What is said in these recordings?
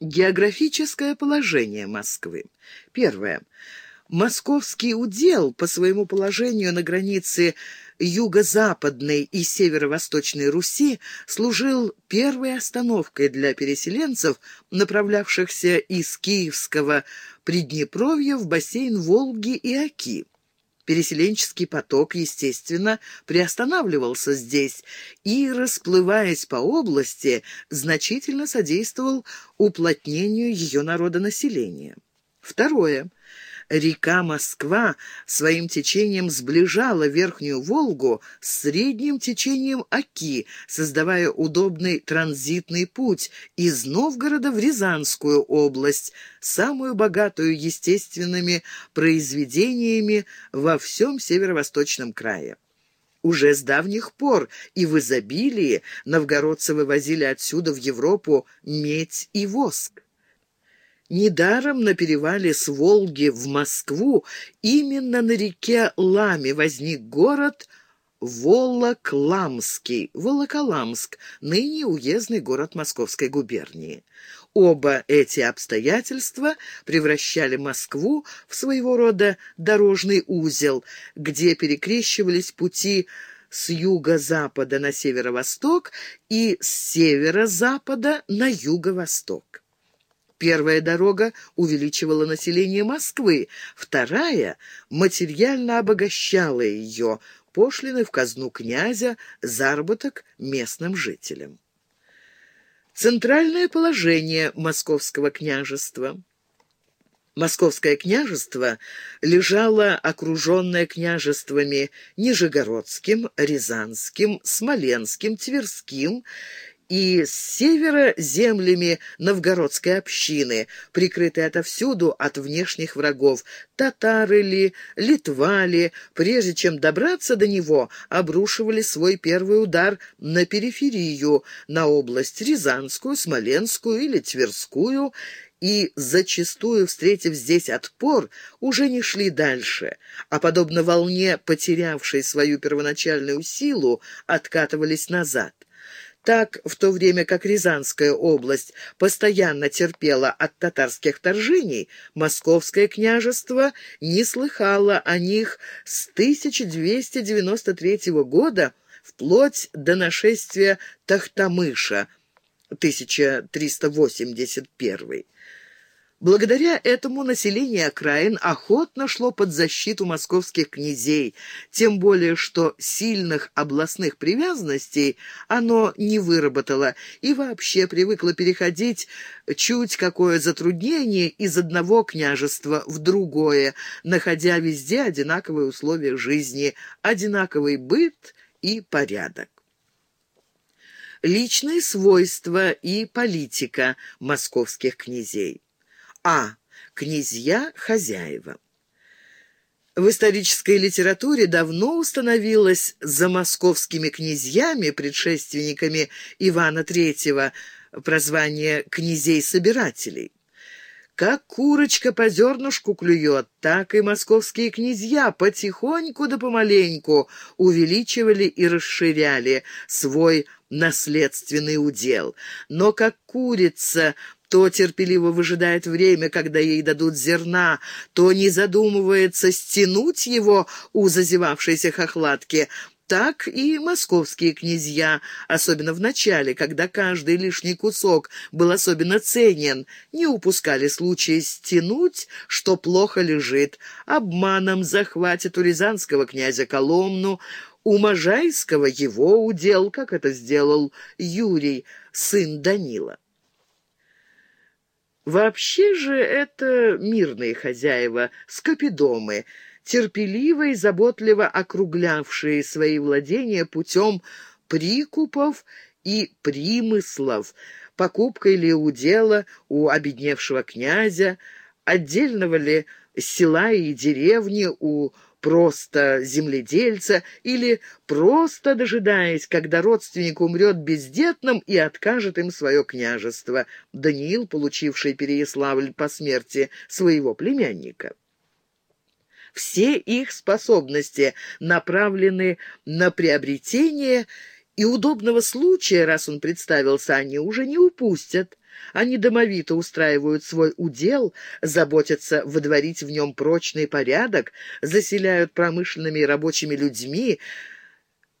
Географическое положение Москвы. Первое. Московский удел по своему положению на границе юго-западной и северо-восточной Руси служил первой остановкой для переселенцев, направлявшихся из Киевского Приднепровья в бассейн Волги и Оки. Переселенческий поток, естественно, приостанавливался здесь и, расплываясь по области, значительно содействовал уплотнению ее народонаселения. Второе. Река Москва своим течением сближала Верхнюю Волгу с средним течением Оки, создавая удобный транзитный путь из Новгорода в Рязанскую область, самую богатую естественными произведениями во всем северо-восточном крае. Уже с давних пор и в изобилии новгородцы вывозили отсюда в Европу медь и воск. Недаром на перевале с Волги в Москву именно на реке Ламе возник город Волокламский, Волоколамск, ныне уездный город Московской губернии. Оба эти обстоятельства превращали Москву в своего рода дорожный узел, где перекрещивались пути с юго-запада на северо-восток и с северо-запада на юго-восток. Первая дорога увеличивала население Москвы, вторая материально обогащала ее, пошлины в казну князя, заработок местным жителям. Центральное положение Московского княжества Московское княжество лежало окруженное княжествами Нижегородским, Рязанским, Смоленским, Тверским и с севера землями новгородской общины, прикрытой отовсюду от внешних врагов, татары ли, литва ли, прежде чем добраться до него, обрушивали свой первый удар на периферию, на область Рязанскую, Смоленскую или Тверскую, и, зачастую встретив здесь отпор, уже не шли дальше, а, подобно волне, потерявшей свою первоначальную силу, откатывались назад. Так, в то время как Рязанская область постоянно терпела от татарских вторжений, Московское княжество не слыхало о них с 1293 года вплоть до нашествия Тахтамыша 1381 Благодаря этому население окраин охотно шло под защиту московских князей, тем более что сильных областных привязанностей оно не выработало и вообще привыкло переходить чуть какое затруднение из одного княжества в другое, находя везде одинаковые условия жизни, одинаковый быт и порядок. Личные свойства и политика московских князей. А. Князья-хозяева. В исторической литературе давно установилось за московскими князьями, предшественниками Ивана III, прозвание «князей-собирателей». Как курочка по зернышку клюет, так и московские князья потихоньку да помаленьку увеличивали и расширяли свой наследственный удел. Но как курица то терпеливо выжидает время, когда ей дадут зерна, то не задумывается стянуть его у зазевавшейся хохлатки, так и московские князья, особенно в начале, когда каждый лишний кусок был особенно ценен, не упускали случая стянуть, что плохо лежит, обманом захватит у рязанского князя Коломну, у Можайского его удел, как это сделал Юрий, сын Данила. Вообще же это мирные хозяева, скопидомы, терпеливо и заботливо округлявшие свои владения путем прикупов и примыслов, покупкой ли удела у обедневшего князя, отдельного ли села и деревни у просто земледельца или просто дожидаясь, когда родственник умрет бездетным и откажет им свое княжество, Даниил, получивший Переяславль по смерти своего племянника. Все их способности направлены на приобретение и удобного случая, раз он представился, они уже не упустят. Они домовито устраивают свой удел, заботятся водворить в нем прочный порядок, заселяют промышленными и рабочими людьми,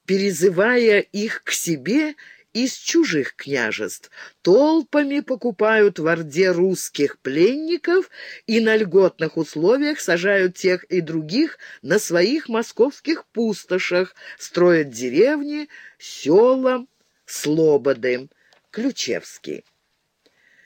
перезывая их к себе из чужих княжеств, толпами покупают в Орде русских пленников и на льготных условиях сажают тех и других на своих московских пустошах, строят деревни, села, слободы. Ключевский.